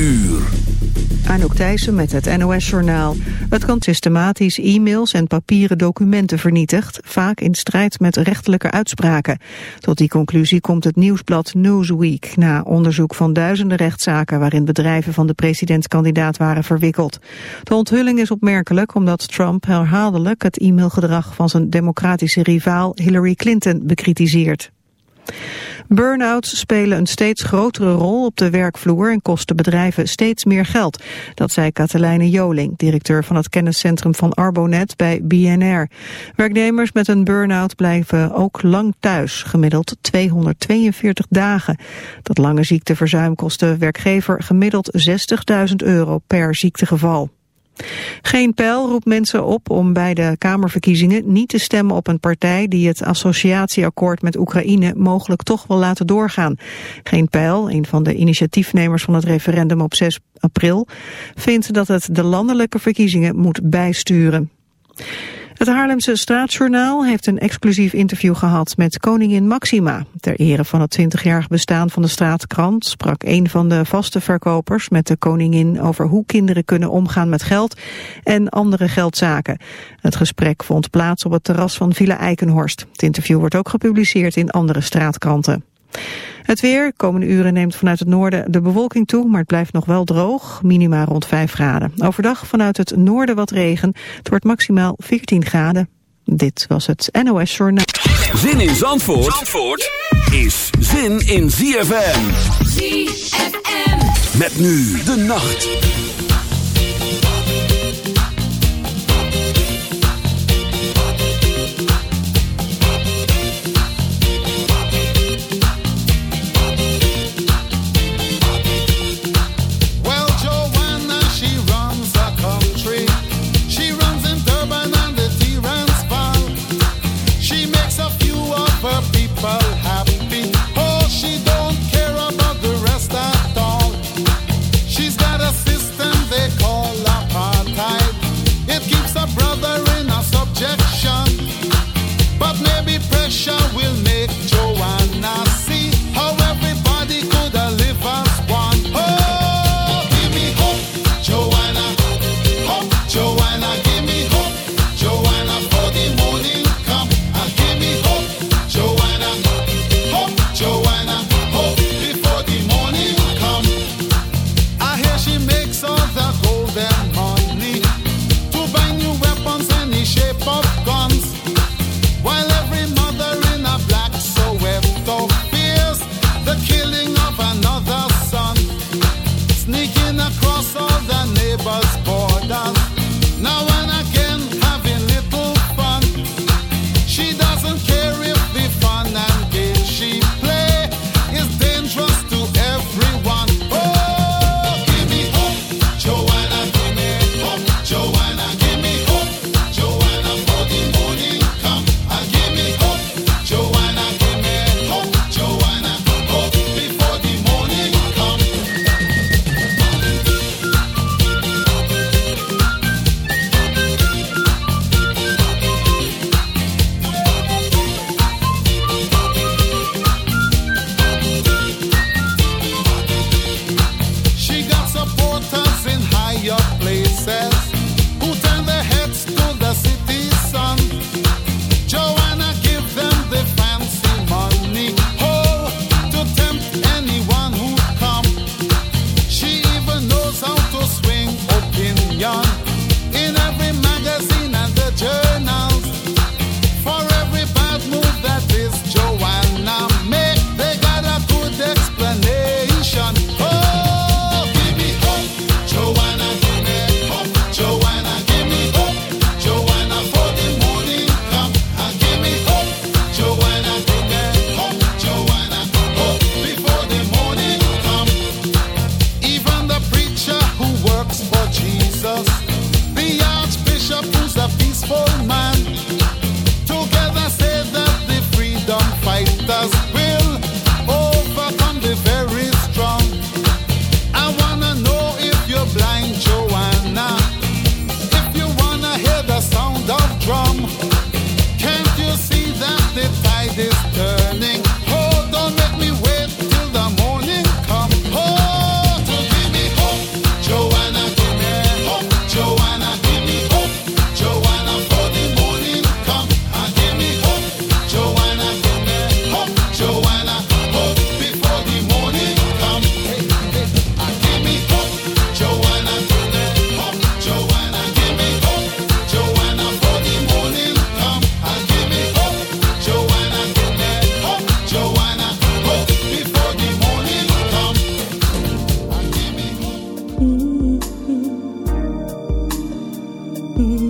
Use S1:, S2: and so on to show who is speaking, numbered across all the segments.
S1: uur.
S2: Anouk Thijssen met het NOS-journaal. Het kan systematisch e-mails en papieren documenten vernietigd, vaak in strijd met rechterlijke uitspraken. Tot die conclusie komt het nieuwsblad Newsweek, na onderzoek van duizenden rechtszaken waarin bedrijven van de presidentskandidaat waren verwikkeld. De onthulling is opmerkelijk omdat Trump herhaaldelijk het e-mailgedrag van zijn democratische rivaal Hillary Clinton bekritiseert. Burn-outs spelen een steeds grotere rol op de werkvloer en kosten bedrijven steeds meer geld. Dat zei Katelijne Joling, directeur van het kenniscentrum van Arbonet bij BNR. Werknemers met een burn-out blijven ook lang thuis, gemiddeld 242 dagen. Dat lange ziekteverzuim kost de werkgever gemiddeld 60.000 euro per ziektegeval. Geen pijl roept mensen op om bij de Kamerverkiezingen niet te stemmen op een partij die het associatieakkoord met Oekraïne mogelijk toch wil laten doorgaan. Geen pijl, een van de initiatiefnemers van het referendum op 6 april, vindt dat het de landelijke verkiezingen moet bijsturen. Het Haarlemse Staatsjournaal heeft een exclusief interview gehad met koningin Maxima. Ter ere van het 20-jarig bestaan van de straatkrant sprak een van de vaste verkopers met de koningin over hoe kinderen kunnen omgaan met geld en andere geldzaken. Het gesprek vond plaats op het terras van Villa Eikenhorst. Het interview wordt ook gepubliceerd in andere straatkranten. Het weer, komende uren neemt vanuit het noorden de bewolking toe, maar het blijft nog wel droog, minima rond 5 graden. Overdag vanuit het noorden wat regen, het wordt maximaal 14 graden. Dit was het NOS Journaal.
S1: Zin in Zandvoort, Zandvoort is zin in ZFM. ZFM. Met nu de nacht.
S3: Mm-hmm.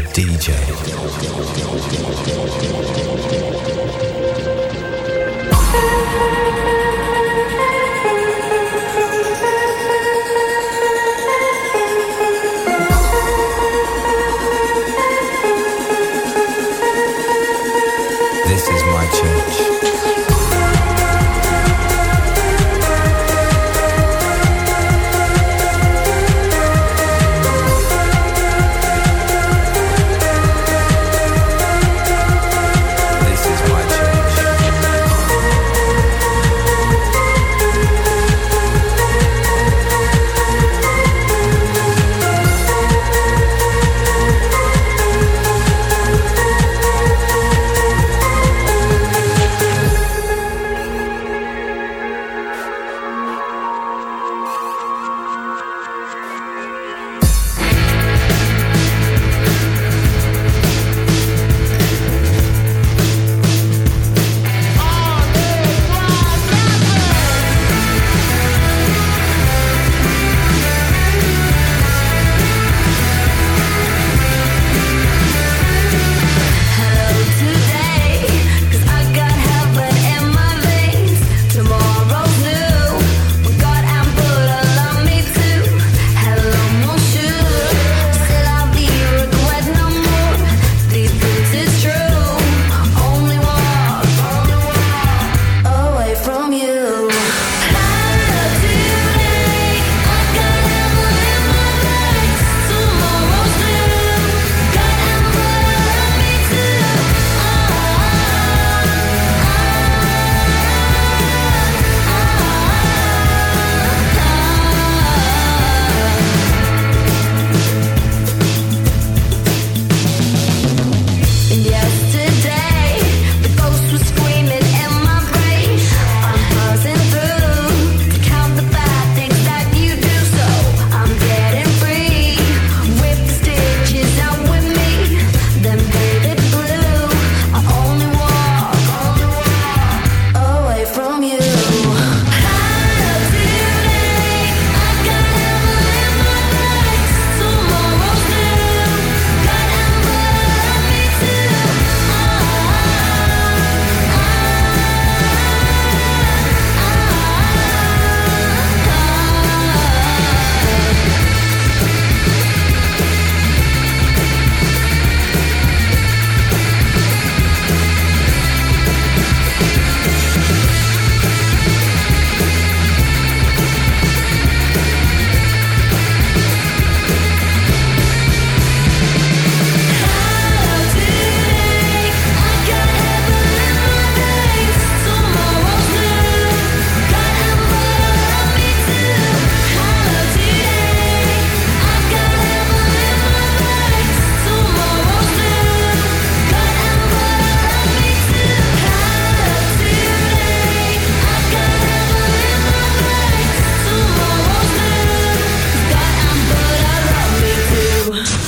S4: DJ.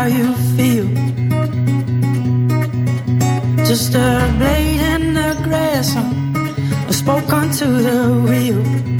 S5: how you feel. Just a blade in the grass, I spoke onto the wheel.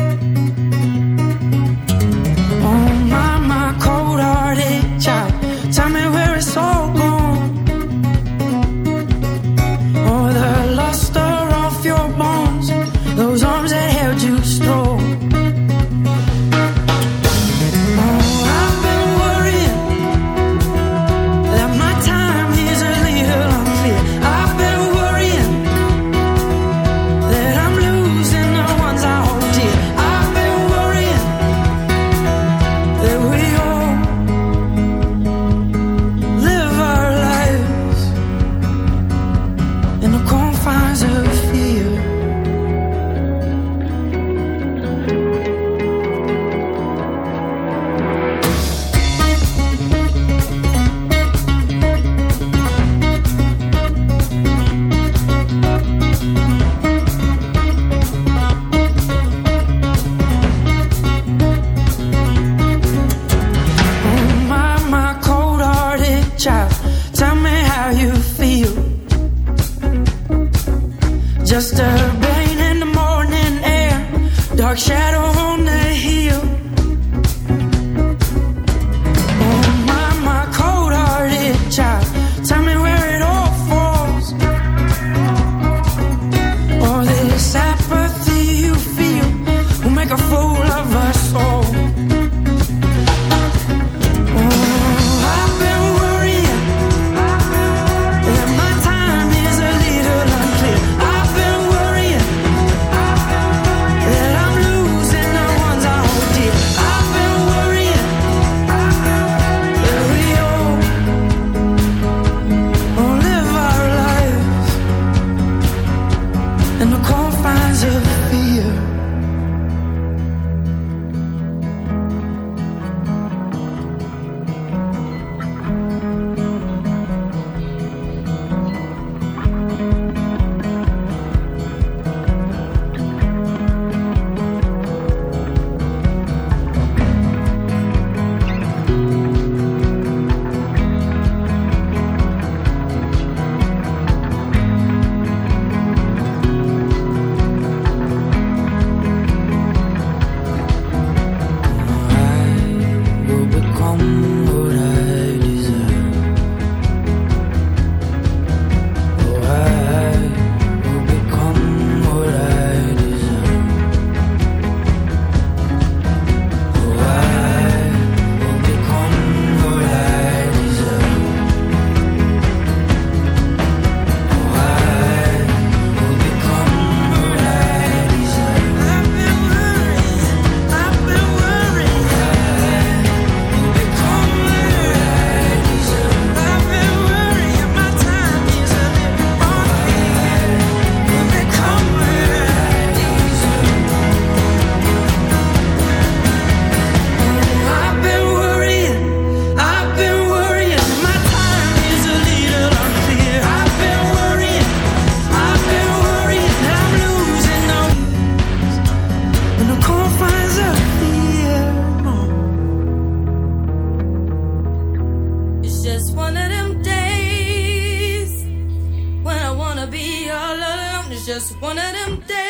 S6: just one of them days.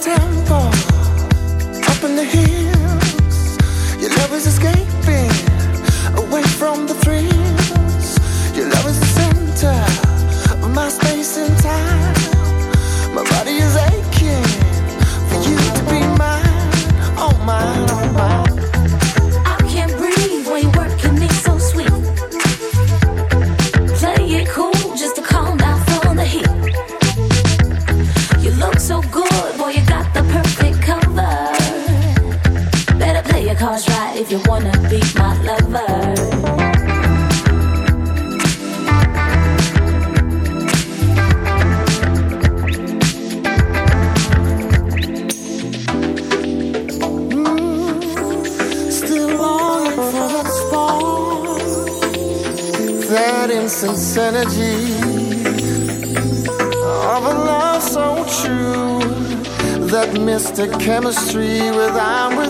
S7: Tempo, up in the hills. Chemistry with I'm with